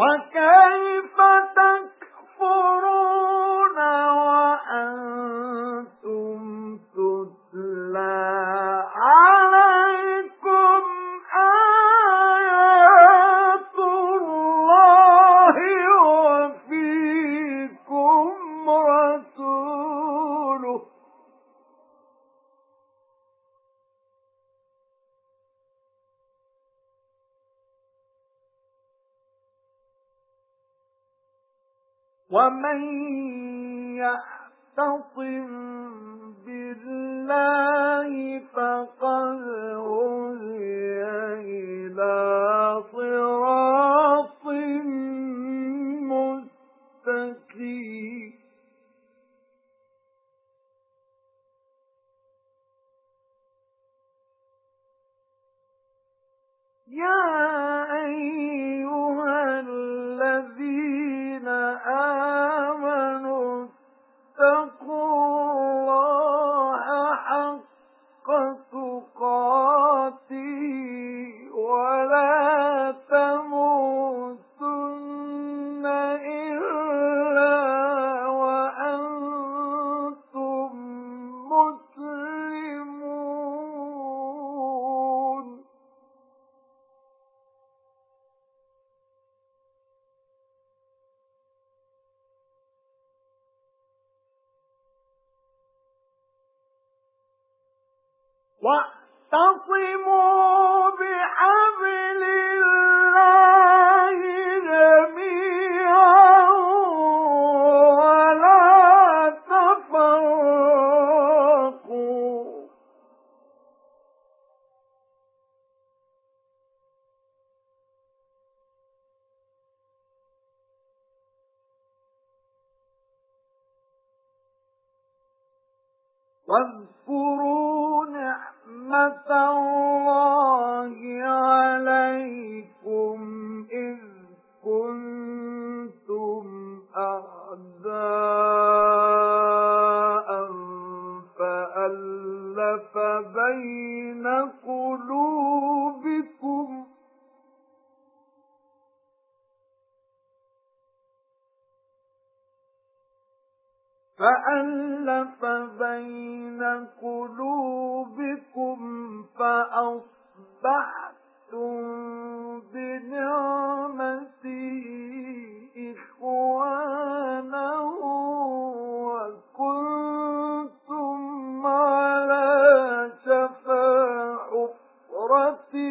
وَكَيْفَ وَمَن يَعْتَصِم بِاللَّهِ فَقَدْ هُدِيَ إِلَى صِرَاطٍ مُسْتَقِيمٍ يَا وَاعْتَصِمُوا بِحَبْلِ اللَّهِ جَمِيعًا وَلَا تَفَرَّقُوا. وَاذْكُرُوا اللَّهِ عَلَيْكُمْ إِذْ كُنتُمْ أَعْدَاءً فَأَلَّفَ بَيْنَ قُلُوبِكُمْ فَأَلَّفَ بَيْنَ قُلُوبِكُمْ فأصبحتم بنعمتي إخوانا وكنتم على شفا حفرتي